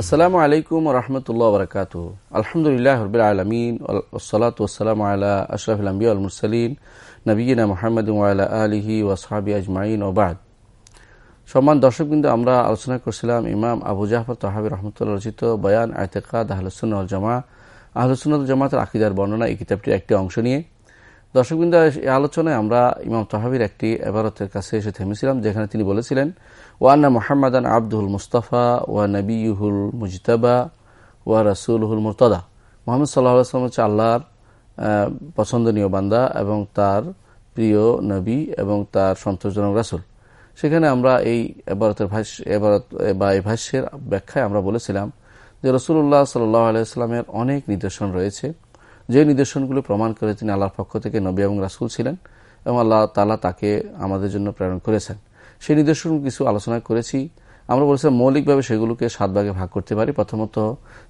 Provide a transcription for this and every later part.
আসসালামু আলাইকুম রহমতুল্লাহ বরকাত আলহামদুলিল্লাহ রবিল আলমিন ওসলাত আল্লাহ আশরাফুল আম্বিয়া মুরসালিন নবীনা মোহাম্মদ আলিহি ওয়াসাবি আজমাইন ওবাদ সম্মান দর্শকবৃন্দ, আমরা আলোচনা করছিলাম ইমাম আবু জাহর তহাবি রহমতুল্লাহ রচিত বয়ান আয়তেকাদ আহলসুল জামা আহলসুল জামাতের আকিদার বর্ণনা এই কিতাবটির একটি অংশ নিয়ে। দর্শকবৃন্দ আলোচনায় আমরা ইমাম তহাবির একটি এবারতের কাছে এসে থেমেছিলাম, যেখানে তিনি বলেছিলেন ওয়ান্না মোহাম্মদান আব্দুল মুস্তাফা, ওয়া নবীহুল মুজতাবা, ওয়া রাসুলহুল মুরতদা। মোহাম্মদ সাল্লাহ হচ্ছে আল্লাহর পছন্দনীয় বান্দা এবং তার প্রিয় নবী এবং তার সন্তোষজনক রাসুল। সেখানে আমরা এই এবারতের ভাষ্য, এবারত, বা এই ভাষ্যের ব্যাখ্যায় আমরা বলেছিলাম যে রসুল্লাহ সাল্লাহ আলাইস্লামের অনেক নিদর্শন রয়েছে। যে নিদর্শনগুলো প্রমাণ করে তিনি আল্লাহর পক্ষ থেকে নবী এবং রাসুল ছিলেন এবং আল্লাহ তালা তাকে আমাদের জন্য প্রেরণ করেছেন। সেই নিদর্শন কিছু আলোচনা করেছি। আমরা বলেছিলাম মৌলিকভাবে সেগুলোকে সাত ভাগে ভাগ করতে পারি। প্রথমত,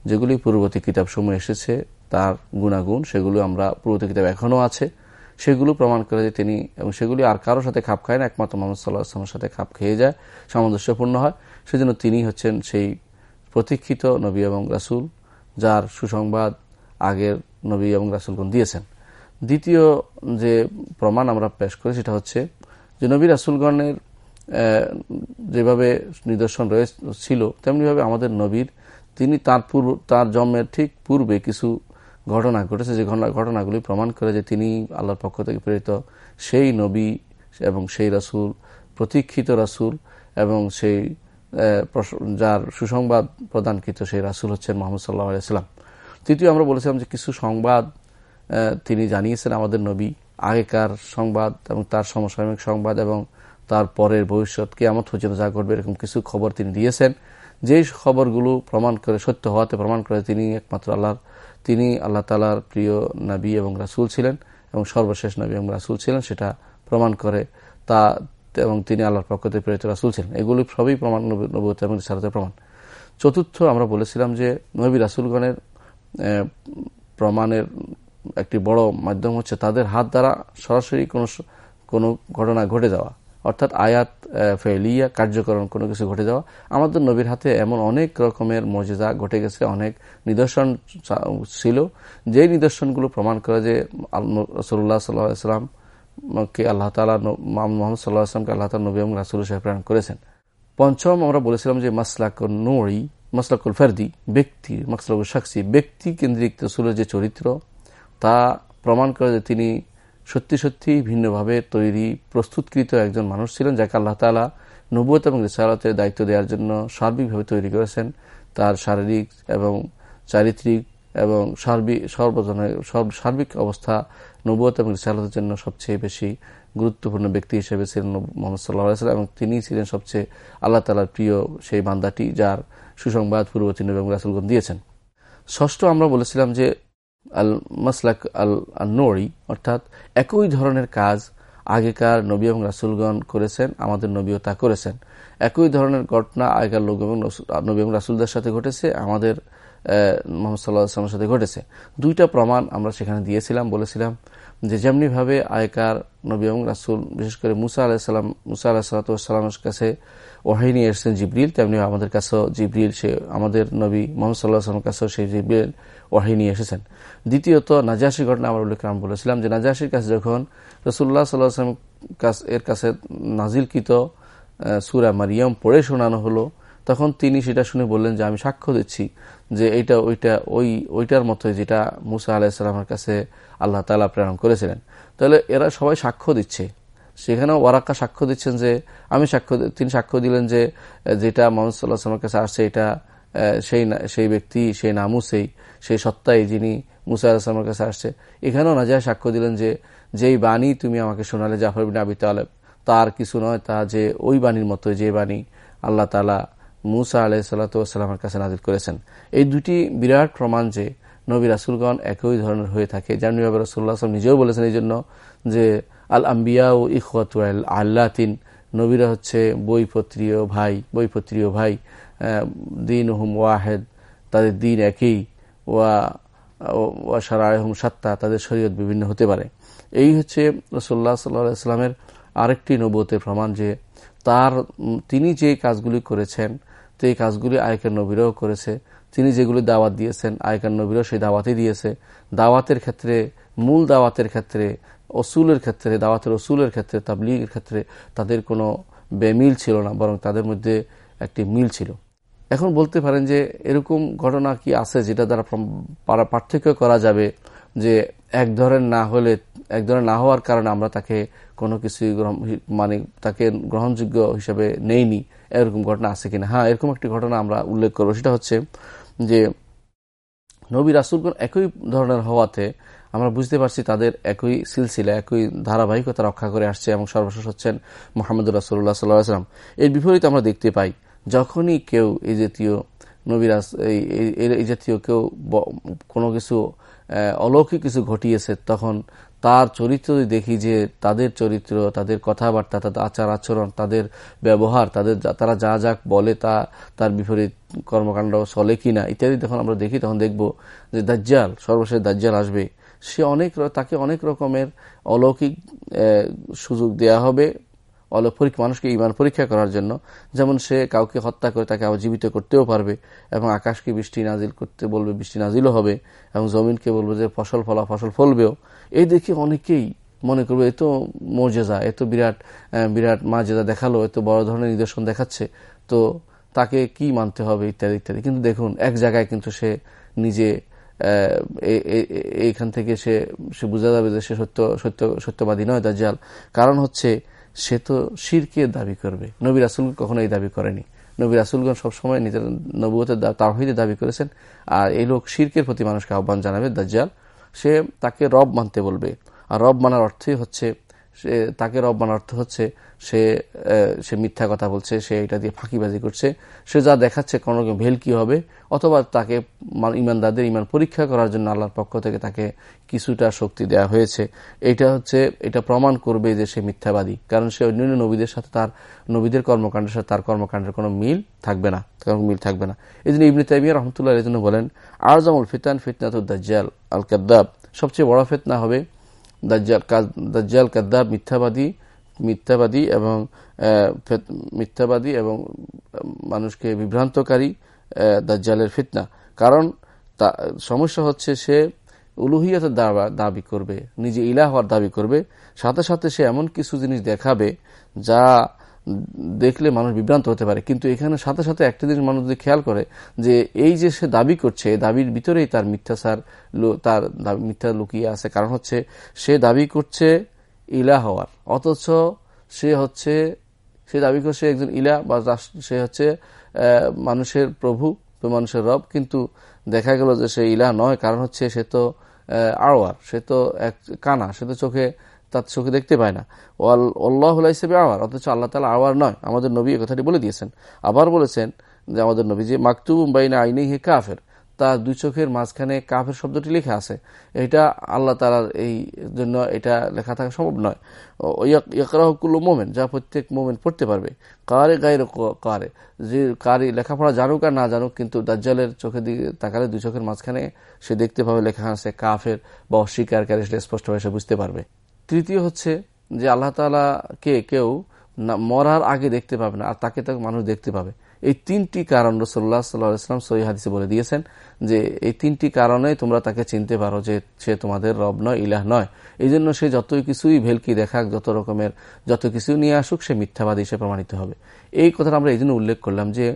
যেগুলি পূর্ববর্তী কিতাবসমূহ এসেছে, তার গুণাগুণ, সেগুলো আমরা পূর্ববর্তী কিতাব এখনও আছে। সেগুলো প্রমাণ করে যে তিনি এবং সেগুলি আর কারোর সাথে খাপ খায় না, একমাত্র মোহাম্মদ সাল্লাহ আসলামের সাথে খাপ খেয়ে যায়, সামঞ্জস্যপূর্ণ হয়। সেজন্য তিনি হচ্ছেন সেই প্রতীক্ষিত নবী এবং রাসুল, যার সুসংবাদ আগের নবী এবং রাসুলগণ দিয়েছেন। দ্বিতীয় যে প্রমাণ আমরা পেশ করি সেটা হচ্ছে যে নবী রাসুলগণের যেভাবে নিদর্শন ছিল, তেমনিভাবে আমাদের নবীর, তিনি তার পূর্ব, তার জন্মের ঠিক পূর্বে কিছু ঘটনা ঘটেছে, যে ঘটনাগুলি প্রমাণ করে যে তিনি আল্লাহর পক্ষ থেকে প্রেরিত সেই নবী এবং সেই রাসুল, প্রতীক্ষিত রাসুল এবং সেই যার সুসংবাদ প্রদানকৃত সেই রাসুল হচ্ছেন মোহাম্মদ সাল্লাহ আলাইসাল্লাম তৃতীয় আমরা বলেছিলাম যে কিছু সংবাদ তিনি জানিয়েছেন আমাদের নবী আগেকার সংবাদ এবং তার সমসাময়িক সংবাদ এবং তার পরের ভবিষ্যৎ, কেয়ামত পর্যন্ত যা ঘটবে এরকম কিছু খবর তিনি দিয়েছেন। যেই খবরগুলো প্রমাণ করে, সত্য হওয়াতে প্রমাণ করে তিনি একমাত্র আল্লাহর, তিনি আল্লাহ তালার প্রিয় নবী এবং রাসুল ছিলেন এবং সর্বশেষ নবী এবং রাসুল ছিলেন, সেটা প্রমাণ করে তা এবং তিনি আল্লাহর পক্ষ থেকে প্রেরিত রাসুল ছিলেন। এগুলি সবই প্রমাণ, নবী এবং সারতের প্রমাণ। চতুর্থ আমরা বলেছিলাম যে নবী রাসুলগণের প্রমাণের একটি বড় মাধ্যম হচ্ছে তাদের হাত দ্বারা সরাসরি কোনো কোনো ঘটনা ঘটে যাওয়া। অর্থাৎ আয়াত ফেলিয়া কার্যকরণ কোনো কিছু ঘটে যাওয়া। আমাদের নবীর হাতে এমন অনেক রকমের মর্যাদা ঘটে গেছে, অনেক নিদর্শন ছিল। যে নিদর্শনগুলো প্রমাণ করে যে রসুল্লাহ সাল্লাহাম কে আল্লাহ তালা মোহাম্মদ সাল্লাহ আসলামকে আল্লাহ তালা নবী এবং রাসুল সাহেব প্রেরণ করেছেন। পঞ্চম আমরা বলেছিলাম যে মাসলাক নড়ি মাসলাকুল ফার্দি, ব্যক্তি, মাসলাকুল সাক্ষী ব্যক্তি কেন্দ্রিক রসুলের যে চরিত্র, তা প্রমাণ করে যে তিনি সত্যি সত্যি ভিন্নভাবে তৈরি, প্রস্তুতকৃত একজন মানুষ ছিলেন, যাকে আল্লাহ তালা নবুয়ত এবং রিসালতের দায়িত্ব দেওয়ার জন্য সার্বিকভাবে তৈরি করেছেন। তার শারীরিক এবং চারিত্রিক এবং সার্বিক সর্বজনের সার্বিক অবস্থা নবুয়ত এবং রিসালতের জন্য সবচেয়ে বেশি গুরুত্বপূর্ণ ব্যক্তি হিসেবে ছিলেন মোহাম্মদ সাল্লাহ সাল্লাম এবং তিনি ছিলেন সবচেয়ে আল্লাহ তালার প্রিয় সেই বান্দাটি যার সুসংবাদ পূর্ববর্তী এবং রাসুলগণ দিয়েছেন। ষষ্ঠ আমরা বলেছিলাম যে আল মাসলাক আল নোড়ি অর্থাৎ একই ধরনের কাজ আগেকার নবী এবং রাসুলগণ করেছেন, আমাদের নবীও তা করেছেন। একই ধরনের ঘটনা আগেকার লোক এবং নবী এবং রাসুলদের সাথে ঘটেছে, আমাদের মোহাম্মদ সাল্লাহ সাথে ঘটেছে। দুইটা প্রমাণ আমরা সেখানে দিয়েছিলাম, বলেছিলাম যে যেমনিভাবে আয়কার নবী এবং রাসুল, বিশেষ করে মুসা আলাহিসাল্লাম মুসা আলাহিসাল্লামের কাছে ওহাই নিয়ে এসেছেন জিবরিল, তেমনি আমাদের কাছেও জিবরিল, সে আমাদের নবী মোহাম্মদ সাল্লাহ আসলামের কাছেও সেই জিবরিল ওয়াহি নিয়ে এসেছেন। দ্বিতীয়ত নাজাসি ঘটনা আমরা উল্লেখ আমি বলেছিলাম যে নাজাসির কাছে যখন রসুল্লাহ সাল্লাহ আসলাম এর কাছে নাজিলকৃত সুরা মারিয়াম পড়ে শোনানো হলো, তখন তিনি সেটা শুনে বললেন যে আমি সাক্ষ্য দিচ্ছি। যে এইটা, ওইটা, ওই, ওইটার মতো যেটা মুসা আলাহিসাল্লামের কাছে আল্লাহ তালা প্রেরণ করেছিলেন। তাহলে এরা সবাই সাক্ষ্য দিচ্ছে। সেখানেও ওয়ারাক্কা সাক্ষ্য দিচ্ছেন যে, আমি সাক্ষ্য তিনি সাক্ষ্য দিলেন যে, যেটা মোহাম্মদ সাল্লাহ আসলামের কাছে আসছে, এটা সেই সেই ব্যক্তি, সেই নামু সেই সেই সত্তাই যিনি মুসা আলাহিসামের কাছে আসছে। এখানেও নাজায় সাক্ষ্য দিলেন যে, যেই বাণী তুমি আমাকে শোনালে জাফর বিন আবি তালেব, তার কিছু নয়, তা যে ওই বাণীর মতো যে বাণী আল্লাহ তালা মুসা আলাহ সাল্লাতামের কাছে নাজির করেছেন। এই দুটি বিরাট প্রমাণ যে নবী রাসুলগণ একই ধরনের হয়ে থাকে জানুয়াবি রসুল্লাহ আসলাম নিজেও বলেছেন এই জন্য যে আল আম্বিয়া ও ইখওয়াত আল্লাতিন, নবীরা হচ্ছে বইপত্রীয় ভাই বইপত্রীয় ভাই দিন হুম ওয়াহেদ, তাদের দিন একই, ওয়া ওয়া সারাহম সাত্তা, তাদের শরীয়ত বিভিন্ন হতে পারে। এই হচ্ছে রসোল্লা সাল্লাহ ইসলামের আরেকটি নবতের প্রমাণ যে তার তিনি যে কাজগুলি করেছেন তো এই কাজগুলি আয়কার নবীরাও করেছে। তিনি যেগুলি দাওয়াত দিয়েছেন আয়কার নবীরাও সেই দাওয়াতই দিয়েছে। দাওয়াতের ক্ষেত্রে, মূল দাওয়াতের ক্ষেত্রে অসুলের ক্ষেত্রে, দাওয়াতের অসুলের ক্ষেত্রে, তাবলিগের ক্ষেত্রে তাদের কোনো বেমিল ছিল না, বরং তাদের মধ্যে একটি মিল ছিল। এখন বলতে পারেন যে এরকম ঘটনা কি আছে যেটা দ্বারা পার্থক্য করা যাবে যে এক ধরনের না হলে, এক ধরনের না হওয়ার কারণে আমরা তাকে কোনো কিছু মানে তাকে গ্রহণযোগ্য হিসাবে নেইনি, এরকম ঘটনা আছে কিনা? হ্যাঁ এরকম একটি ঘটনা আমরা উল্লেখ করব। সেটা হচ্ছে যে নবী রাসুলগণ একই ধরনের হওয়াতে আমরা বুঝতে পারছি তাদের একই সিলসিলা, একই ধারাবাহিকতা রক্ষা করে আসছে এবং সর্বশেষ হচ্ছেন মোহাম্মদ রাসুল্লাহ সাল্লাম এর বিপরীত আমরা দেখতে পাই, যখনই কেউ এই জাতীয় নবীরাজ এই জাতীয় কেউ কোনো কিছু অলৌকিক কিছু ঘটিয়েছে, তখন তার চরিত্র দেখি যে তাদের চরিত্র, তাদের কথাবার্তা, তাদের আচার আচরণ, তাদের ব্যবহার, তাদের তারা যা যা বলে তা, তার বিপরীত কর্মকাণ্ড চলে কিনা ইত্যাদি যখন আমরা দেখি, তখন দেখব যে দাজ্জাল, সর্বশেষ দাজ্জাল আসবে। সে অনেক তাকে অনেক রকমের অলৌকিক সুযোগ দেয়া হবে। অলৌকিক মানুষকে ইমান পরীক্ষা করার জন্য। যেমন সে কাউকে হত্যা করে তাকে আবার জীবিত করতেও পারবে এবং আকাশকে বৃষ্টি নাজিল করতে বলবে, বৃষ্টি নাজিলও হবে এবং জমিনকে বলবে যে ফসল ফলা, ফসল ফলবেও। এই দেখে অনেকেই মনে করবে এত মর্যাদা এত বিরাট বিরাট মাজেদা দেখাল এত বড় ধরনের নিদর্শন দেখাচ্ছে। তো তাকে কি মানতে হবে? ইত্যাদি ইত্যাদি। কিন্তু দেখুন, এক জায়গায় কিন্তু সে নিজে এইখান থেকে সে সে বোঝা যাবে যে সে সত্য সত্য, সত্যবাদী নয়, দাজ্জাল। কারণ হচ্ছে সে তো শিরকে দাবি করবে। নবী রাসুল কখনো এই দাবি করেনি। নবী রাসুলগণ সবসময় নিজের নবুয়তের তাহিদে দাবি করেছেন। আর এই লোক শিরকের প্রতি মানুষকে আহ্বান জানাবে, দাজ্জাল। সে তাকে রব মানতে বলবে। আর রব মানার অর্থই হচ্ছে, সে তাকে রব মানার অর্থ হচ্ছে, সে সে মিথ্যা কথা বলছে, সে এটা দিয়ে ফাঁকিবাজি করছে। সে যা দেখাচ্ছে কোনো ভেল কি হবে অথবা তাকে ইমানদারদের ইমান পরীক্ষা করার জন্য আল্লাহর পক্ষ থেকে তাকে কিছুটা শক্তি দেয়া হয়েছে। এটা হচ্ছে, এটা প্রমাণ করবে যে সে মিথ্যাবাদী। কারণ সে অন্যান্য নবীদের সাথে তার, নবীদের কর্মকাণ্ডের সাথে তার কর্মকাণ্ডের কোনো মিল থাকবে না। কোনো মিল থাকবে না। এই জন্য ইবনে তাইমিয়া রহমতুল্লাহ এই জন্য বলেন, আরজামুল ফিতান ফিতনাতুদ্দাজ্জাল আল কাদ্দাব সবচেয়ে বড় ফেতনা হবে দাজ্জাল কাদ্দাব মিথ্যাবাদী মিথ্যাবাদী এবং মিথ্যাবাদী এবং মানুষকে বিভ্রান্তকারী। দাজ্জালের ফিতনা। কারণ সমস্যা হচ্ছে সে উলুহিয়াতের দাবি করবে, নিজে ইলা হওয়ার দাবি করবে, সাথে সাথে সে এমন কিছু জিনিস দেখাবে যা দেখলে মানুষ বিভ্রান্ত হতে পারে। কিন্তু এখানে সাথে সাথে একটা জিনিস মানুষ যদি খেয়াল করে যে এই যে সে দাবি করছে দাবির ভিতরেই তার মিথ্যাচার তার মিথ্যা লুকিয়ে আছে। কারণ হচ্ছে সে দাবি করছে ইলা হওয়ার। অথচ সে হচ্ছে, সে দাবি করছে একজন ইলা বা সে হচ্ছে মানুষের প্রভু মানুষের রব, কিন্তু দেখা গেল যে সে ইলা নয়, কারণ হচ্ছে সে তো আওয়ার সে তো এক কানা, সে তো চোখে, তার চোখে দেখতে পায় না। আল্লাহ হিসেবে আওয়ার অথচ আল্লাহ তালা আওয়ার নয়, আমাদের নবী কথাটি বলে দিয়েছেন। আবার বলেছেন যে আমাদের নবী যে মাকতুব বাইনা আইনি হে কাফের। তার দুই চোখের মাঝখানে কাফের শব্দটি লেখা আছে। এটা আল্লাহ তালার এই জন্য এটা লেখা থাকা সম্ভব নয়। ইয়াকরাহকুল্লো মোমেন, যা প্রত্যেক মোমেন্ট পড়তে পারবে। কারে গায়ের কারে? যে কারি লেখাপড়া জানুক আর না জানুক, কিন্তু দাজ্জালের চোখের দিকে তাকালে দুই চোখের মাঝখানে সে দেখতে পাবে লেখা আছে কাফের বা অস্বীকারী সেটা স্পষ্টভাবে সে বুঝতে পারবে। তৃতীয় হচ্ছে যে আল্লাহ তালাকে কেউ মরার আগে দেখতে পাবে না, আর তাকে তাকে মানুষ দেখতে পাবে। এই তিনটি কারণ রসোল্লা সাল্লাহাম সহি হাদিসে বলে দিয়েছেন যে এই তিনটি কারণে তোমরা তাকে চিনতে পারো যে সে তোমাদের রব নয়, ইলাহ নয়। এই জন্য সে যতই কিছুই ভেলকি দেখাক, যত রকমের যত কিছু নিয়ে আসুক, সে মিথ্যাবাদী হিসেবে প্রমাণিত হবে। এই কথাটা আমরা এই জন্য উল্লেখ করলাম যে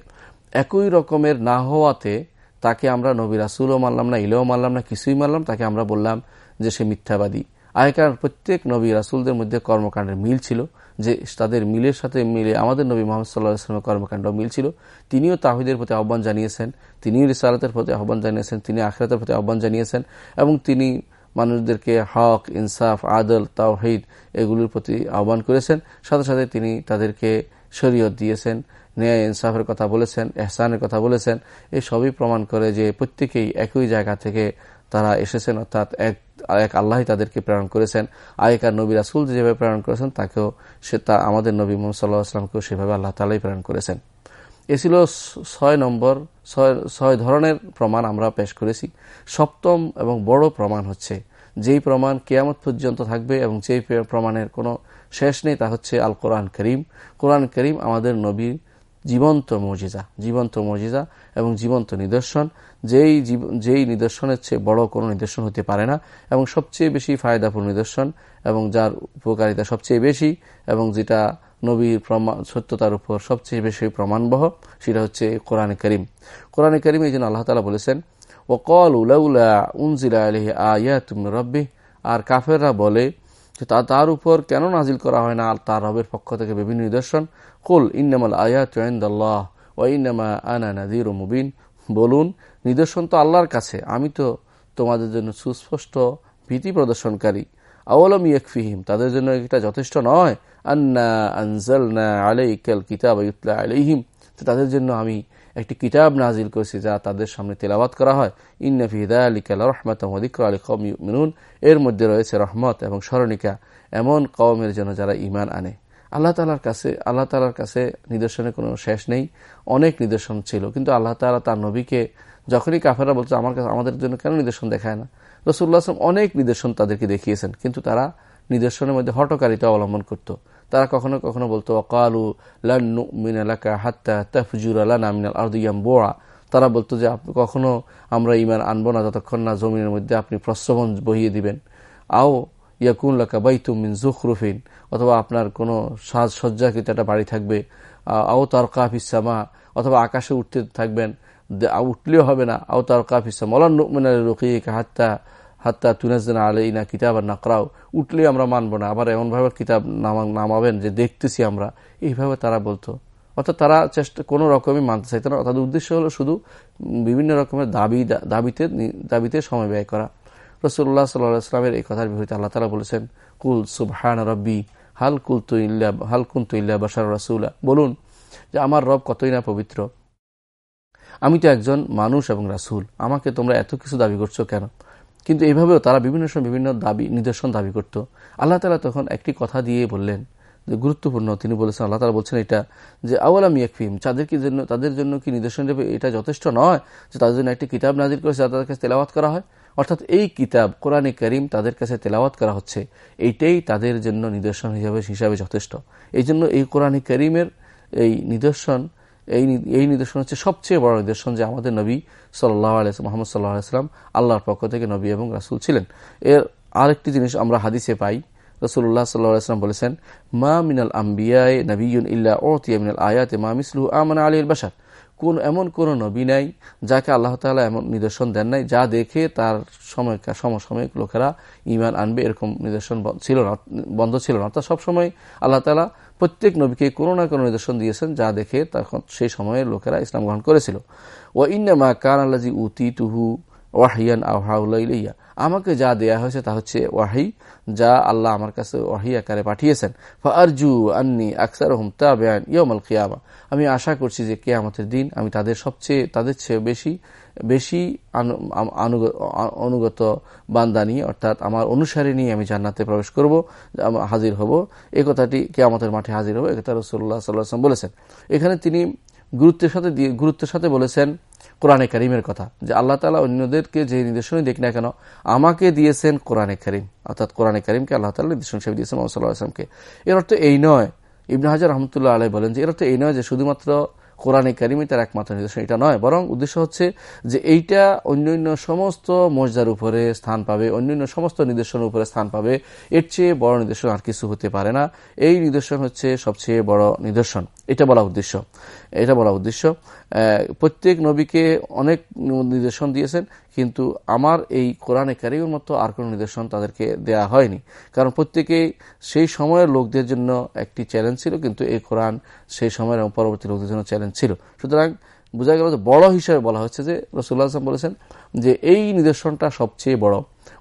একই রকমের না হওয়াতে তাকে আমরা নবী রাসুলও মানলাম না ইলেও মানলাম না, কিছুই মানলাম তাকে আমরা বললাম যে সে মিথ্যাবাদী। আগেকার প্রত্যেক নবী রাসুলদের মধ্যে কর্মকাণ্ডের মিল ছিল যে তাদের মিলের সাথে মিলে আমাদের নবী মোহাম্মদ সাল্লাহ ইসলামের কর্মকাণ্ড মিল ছিল। তিনিও তাহিদের প্রতি আহ্বান জানিয়েছেন, তিনিও রিসালাতের প্রতি আহ্বান জানিয়েছেন, তিনি আখরাতের প্রতি আহ্বান জানিয়েছেন এবং তিনি মানুষদেরকে হক, ইনসাফ, আদল, তাওহিদ এগুলির প্রতি আহ্বান করেছেন। সাথে সাথে তিনি তাদেরকে শরীয়ত দিয়েছেন, ন্যায়, ইনসাফের কথা বলেছেন, এহসানের কথা বলেছেন। এই সবই প্রমাণ করে যে প্রত্যেকেই একই জায়গা থেকে তারা এসেছেন, অর্থাৎ এক এক আল্লাহ তাদেরকে প্রেরণ করেছেন। আগেকার নবী রাসুল যেভাবে প্রেরণ করেছেন, তাকেও সে তা আমাদের নবী মোহাম্মদ সাল্লাহ আসলামকেও সেভাবে আল্লাহ তালাই প্রেরণ করেছেন। এ ছিল ছয় নম্বর, ছয় ধরনের প্রমাণ আমরা পেশ করেছি। সপ্তম এবং বড় প্রমাণ হচ্ছে, যেই প্রমাণ কেয়ামত পর্যন্ত থাকবে এবং যেই প্রমাণের কোনো শেষ নেই তা হচ্ছে আল কোরআন করিম। কোরআন করিম আমাদের নবী জীবন্ত মজিজা জীবন্ত মজিজা এবং জীবন্ত নিদর্শন। যেই যেই নিদর্শনের চেয়ে বড় কোনো নিদর্শন হতে পারে না এবং সবচেয়ে বেশি ফায়দাপূর্ণ নিদর্শন এবং যার উপকারিতা সবচেয়ে বেশি এবং যেটা নবীর প্রমাণ সত্যতার উপর সবচেয়ে বেশি প্রমাণবহ সেটা হচ্ছে কোরআনে করিম। কোরআনে করিম এই জন্য আল্লাহ তালা বলেছেন ও কল উলাউলা উনজিলা আলহ আয়া তুমি রব্বি আর কাফেররা বলে যে তার উপর কেন নাজিল করা হয় না? আর তার রবের পক্ষ থেকে বিভিন্ন নিদর্শন। কুল, ইন্নামাল আয়াত আল্লাহ ও ইন্নামা আনা নাদির ও মুবিন। বলুন, নিদর্শন তো আল্লাহর কাছে। আমি তো তোমাদের জন্য সুস্পষ্ট ভীতি প্রদর্শনকারী। আওয়ালম ইয়কফিহিম, তাদের জন্য এটা যথেষ্ট নয়। আন্না আনজালনা আলাইকাল কিতাব ইউতলা আলাইহিম তাদের জন্য আমি একটি কিতাব নাজিল করেছি যা তাদের সামনে তেলাওয়াত করা হয়। ইন্নাফিদা আলিকাল রহমত মদিকর আলী কম মিনুন এর মধ্যে রয়েছে রহমত এবং স্মরণিকা এমন কওমের জন্য যারা ইমান আনে। আল্লাহ তালার কাছে, আল্লাহ তালার কাছে নিদর্শনের কোনো শেষ নেই, অনেক নিদর্শন ছিল। কিন্তু আল্লাহ তালা তার নবীকে যখনই কাফেরা বলছে আমার কাছে, আমাদের জন্য কেন নিদর্শন দেখায় না? রসুল্লাহ আসলাম অনেক নিদর্শন তাদেরকে দেখিয়েছেন, কিন্তু তারা নিদর্শনের মধ্যে হটকারিতা অবলম্বন করত। তারা কখনো কখনো বলতো অকালু লান্নু মিনালাকা হাত্তা তাফজুর আলানা মিনাল আর্দিয়াম বোয়া তারা বলতো যে, আপনি কখনো আমরা ইমান আনব না যতক্ষণ না জমিনের মধ্যে আপনি প্রশ্রবণ বহিয়ে দিবেন। আও, ইয়াকুন লাকা বাইতুম মিন জুখরুফিন। অথবা, আপনার কোনো সাজসজ্জাকৃত একটা বাড়ি থাকবে? আও তার কাফিসামা অথবা, আকাশে উঠতে থাকবেন। উঠলেও হবে না। আও তার কাফিসামা অলান মিনাল রুকিয়ে হাত্তা হাত্তা তুনাজনা আলাইনা কিতাব আর নাকরাও। উঠলে আমরা মানবো না। আবার এমনভাবে কিতাব নামাবেন যে দেখতেছি আমরা। এইভাবে তারা বলতো। অর্থাৎ তারা চেষ্টা কোনো রকমই মানতে চাইতো না। তাদের উদ্দেশ্য হলো শুধু বিভিন্ন রকমের দাবি দাবিতে দাবিতে সময় ব্যয় করা। রসুল্লাহ সাল্লাহামের এই কথার বিপরীতে আল্লাহ তালা বলেছেন, কুল সুবহান রব্বি, হাল কুল তু ইল্লা হাল কুন তু ইল্লা বাসার রসুল্লাহ বলুন যে আমার রব কতই না পবিত্র। আমি তো একজন মানুষ এবং রাসুল। আমাকে তোমরা এত কিছু দাবি করছ কেন? কিন্তু এইভাবেও তারা বিভিন্ন সময় বিভিন্ন দাবি, নিদর্শন দাবি করত। আল্লাহ তালা তখন একটি কথা দিয়ে বললেন যে, গুরুত্বপূর্ণ। তিনি বলেছেন, আল্লাহ তালা বলছেন এটা যে, আওয়ালাম ইয়াকফিম তাদের কি জন্য তাদের জন্য কি নিদর্শন এটা যথেষ্ট নয় যে, তাদের জন্য একটি কিতাব নাজির করেছে তাদের কাছে তেলাওয়াত করা হয়? অর্থাৎ এই কিতাব, কোরআনে করিম তাদের কাছে তেলাওয়াত করা হচ্ছে। এইটাই তাদের জন্য নিদর্শন হিসাবে হিসাবে যথেষ্ট। এই জন্য এই কোরআনে করিমের এই নিদর্শন এই এই নিদর্শন হচ্ছে সবচেয়ে বড় নিদর্শন যে আমাদের নবী সাল্লাহ মোহাম্মদ সাল্লাহ আলাইসলাম আল্লাহর পক্ষ থেকে নবী এবং রাসুল ছিলেন। এর আরেকটি জিনিস আমরা হাদিসে পাই রসুল্লাহ সাল্লাহাম বলেছেন, মা মিনাল আম্বিয়ায় নবীন ইল্লা ওতিয়া মিনাল আয়াতে মা মিসলু আমান আলীর বাসার কোন এমন কোন নবী নাই যাকে আল্লাহ তালা এমন নিদর্শন দেন নাই, যা দেখে তার সময় সমসাময়িক লোকেরা ইমান আনবে এরকম নিদর্শন ছিল না বন্ধ ছিল না। অর্থাৎ সবসময় আল্লাহ তালা প্রত্যেক নবীকে কোনো না কোনো নিদর্শন দিয়েছেন, যা দেখে তখন সেই সময়ে লোকেরা ইসলাম গ্রহণ করেছিল। ও ইন্নামা কান আল্লাজি উতি তুহু ওয়াহিয়ান আহাউলাইয়া আমাকে যা দেয়া হয়েছে তা হচ্ছে ওয়াহি, যা আল্লাহ আমার কাছে ওয়াহি আকারে পাঠিয়েছেন। আরজু আন্নি আকসার হুম তাবেয়ান ইয়মাল কিয়ামা। আমি আশা করছি যে কেয়ামতের দিন আমি তাদের সবচেয়ে, তাদের চেয়ে বেশি বেশি অনুগত বান্দা নিয়ে, অর্থাৎ আমার অনুসারী নিয়ে আমি জান্নাতে প্রবেশ করব হাজির হব। এই কথাটি কেয়ামতের মাঠে হাজির হব। একথা রসুল্লাহ সাল্লাম বলেছেন। এখানে তিনি গুরুত্বের সাথে গুরুত্বের সাথে বলেছেন কোরআনে করিমের কথা, যে আল্লাহ তালা অন্যদেরকে যে নির্দেশনই দেখ না কেন, আমাকে দিয়েছেন কোরআনে করিম। অর্থাৎ কোরআনে করিমকে আল্লাহ তালা নির্দেশন হিসেবে দিয়েছেন মোহাম্মদ আসলামকে এর অর্থ এই নয়, ইবন হাজার রহমতুল্লাহ আলাই বলেন যে, এর অর্থ এই নয় যে শুধুমাত্র কোরআনে কারিমে তার একমাত্র নির্দেশন এটা নয়। বরং উদ্দেশ্য হচ্ছে যে এইটা অন্যান্য সমস্ত মর্যাদার উপরে স্থান পাবে, অন্যান্য সমস্ত নির্দেশনের উপরে স্থান পাবে। এর চেয়ে বড় নিদর্শন আর কিছু হতে পারে না। এই নিদর্শন হচ্ছে সবচেয়ে বড় নিদর্শন। এটা বলা উদ্দেশ্য। এটা বলা উদ্দেশ্য। প্রত্যেক নবীকে অনেক নির্দেশন দিয়েছেন, কিন্তু আমার এই কোরআনে কারিমের মতো আর কোনো নিদর্শন তাদেরকে দেয়া হয়নি। কারণ প্রত্যেকেই সেই সময়ের লোকদের জন্য একটি চ্যালেঞ্জ ছিল, কিন্তু এই কোরআন সেই সময়ের পরবর্তী লোকদের জন্য চ্যালেঞ্জ ছিল। সুতরাং বোঝা গেল যে বড় হিসাবে বলা হচ্ছে যে রসুল্লাহ আসলাম বলেছেন যে এই নিদর্শনটা সবচেয়ে বড়।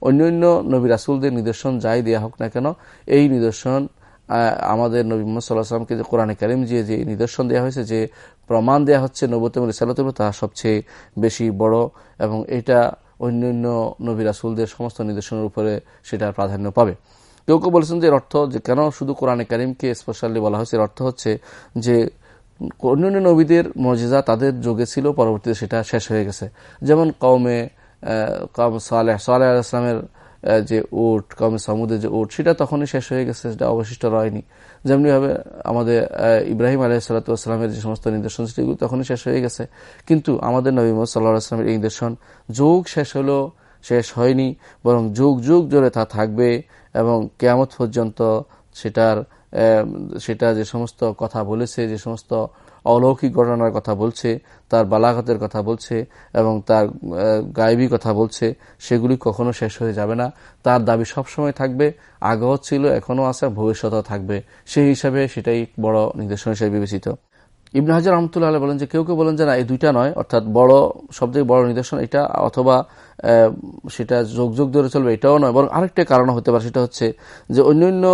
অন্যান্য নবী রাসুলদের নিদর্শন যাই দেয়া হোক না কেন, এই নিদর্শন আমাদের নবী মোহাম্মদ সাল্লাহ আসলামকে যে কোরআনে কারিম যে যে নিদর্শন দেওয়া হয়েছে, যে প্রমাণ দেওয়া হচ্ছে নবতম রিসালতম তা সবচেয়ে বেশি বড় এবং এটা অন্যান্য নবী রাসুলদের সমস্ত নিদর্শনের উপরে সেটা প্রাধান্য পাবে। কেউ কেউ বলেছেন যে এর অর্থ যে কেন শুধু কোরআনে কারিমকে স্পেশালি বলা হয়েছে, এর অর্থ হচ্ছে যে অন্যান্য নবীদের মর্যাদা তাদের যোগে ছিল, পরবর্তীতে সেটা শেষ হয়ে গেছে। যেমন কৌমে কম সালেহ সালেহ আলাইসলামের যে ওট কমে সমুদ্রের যে ওট সেটা তখনই শেষ হয়ে গেছে, সেটা অবশিষ্ট রয়নি। যেমনিভাবে আমাদের ইব্রাহিম আলহ সাল্লাতামের যে সমস্ত নিদর্শন সেগুলো তখনই শেষ হয়ে গেছে। কিন্তু আমাদের নবী মোহাম্মদ সাল্লাহ আসলামের এই নিদর্শন যোগ শেষ হলো, শেষ হয়নি, বরং যুগ যুগ জোরে তা থাকবে এবং কেয়ামত পর্যন্ত সেটার সেটা যে সমস্ত কথা বলেছে, যে সমস্ত অলৌকিক ঘটনার কথা বলছে, তার বালাঘাতের কথা বলছে, এবং তার গায়েবী কথা বলছে, সেগুলি কখনো শেষ হয়ে যাবে না। তার দাবি সবসময় থাকবে আগেও ছিল, এখনও আছে, ভবিষ্যতেও থাকবে। সেই হিসাবে সেটাই বড় নির্দেশন হিসেবে বিবেচিত। ইবন হাজার রহমতুল্লাহ বলেন যে, কেউ কেউ বলেন যে, না, এই দুইটা নয়, অর্থাৎ বড়, সবথেকে বড় নিদর্শন এটা, অথবা সেটা যোগ যোগ ধরে চলবে এটাও নয়, বরং আরেকটা কারণ হতে পারে, সেটা হচ্ছে যে, অন্যান্য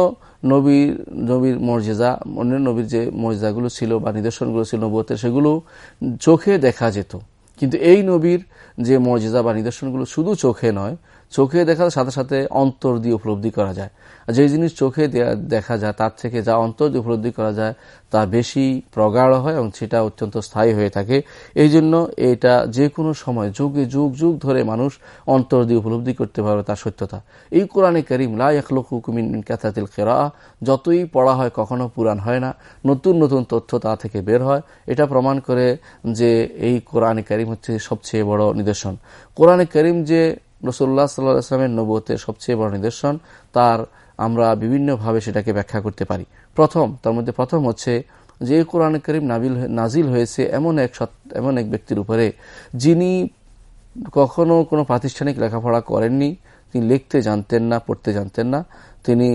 নবীর নবীর মর্যাদা অন্য নবীর যে মর্যাদাগুলো ছিল বা নিদর্শনগুলো ছিল নবতের সেগুলো চোখে দেখা যেত। কিন্তু এই নবীর যে মর্যাদা বা নিদর্শনগুলো শুধু চোখে নয় চোখে দেখার সাথে সাথে অন্তর দিয়ে উপলব্ধি করা যায়। আর যে জিনিস চোখে দেখা যায়, তার থেকে যা অন্তর দিয়ে উপলব্ধি করা যায়, তা বেশি প্রগাঢ় হয় এবং সেটা অত্যন্ত স্থায়ী হয়ে থাকে। এই জন্য এটা যে কোনো সময়, যুগে যুগ যুগ ধরে মানুষ অন্তর দিয়ে উপলব্ধি করতে পারবে তার সত্যতা। এই কোরআনে করিম লাখলকুমিন ক্যাথাতিল খেরা যতই পড়া হয় কখনো পুরাণ হয় না। নতুন নতুন তথ্য তা থেকে বের হয়। এটা প্রমাণ করে যে এই কোরআনে করিম হচ্ছে সবচেয়ে বড় নিদর্শন। কোরআনে করিম যে রসুল্লাহ সাল্লাহ আসলামের নবতের সবচেয়ে বড় নিদর্শন, তার আমরা বিভিন্নভাবে সেটাকে ব্যাখ্যা করতে পারি। প্রথম, তার মধ্যে প্রথম হচ্ছে যে কোরআন করিম নাবিল নাজিল হয়েছে এমন এক এমন এক ব্যক্তির উপরে যিনি কখনো কোনো প্রাতিষ্ঠানিক লেখাপড়া করেননি, তিনি লিখতে জানতেন না, পড়তে জানতেন না। তিনি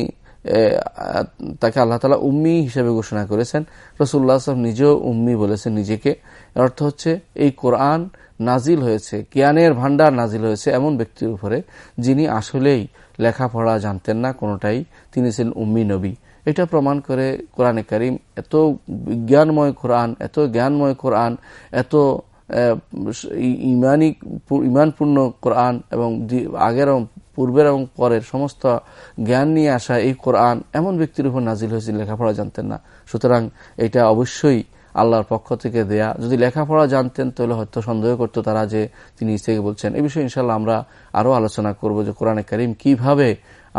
তাকে আল্লাহ তালা উম্মি হিসেবে ঘোষণা করেছেন। রসুল্লাহ আসলাম নিজেও উম্মি বলেছেন নিজেকে। অর্থ হচ্ছে এই কোরআন নাজিল হয়েছে, জ্ঞানের ভান্ডার নাজিল হয়েছে এমন ব্যক্তির উপরে যিনি আসলেই লেখাপড়া জানতেন না, কোনোটাই। তিনি ছিলেন উম্মি নবী। এটা প্রমাণ করে কোরআনে করিম এত জ্ঞানময় কোরআন, এত জ্ঞানময় কোরআন, এত ইমানি, ইমানপূর্ণ কোরআন এবং আগের এবং পূর্বের এবং পরের সমস্ত জ্ঞান নিয়ে আসা এই কোরআন এমন ব্যক্তির উপর নাজিল হয়েছে লেখাপড়া জানতেন না। সুতরাং এটা অবশ্যই আল্লাহর পক্ষ থেকে দেয়া। যদি লেখাপড়া জানতেন, তাহলে হয়তো সন্দেহ করতো তারা যে তিনি ইসেকে বলছেন। এই বিষয়ে ইনশাল্লাহ আমরা আরও আলোচনা করব যে কোরআনে করিম কীভাবে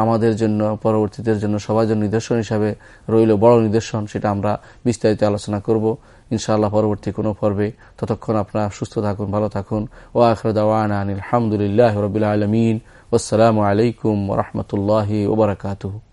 আমাদের জন্য, পরবর্তীদের জন্য সবার জন্য নিদর্শন হিসাবে রইল, বড় নিদর্শন, সেটা আমরা বিস্তারিত আলোচনা করব। ইনশাআল্লাহ পরবর্তী কোনো পর্বে ততক্ষণ আপনারা সুস্থ থাকুন, ভালো থাকুন। ও আখরদাওয়ান আলহামদুলিল্লাহ রবিল আলমিন। আসসালামু আলাইকুম রহমতুল্লাহ ওবরাকাতু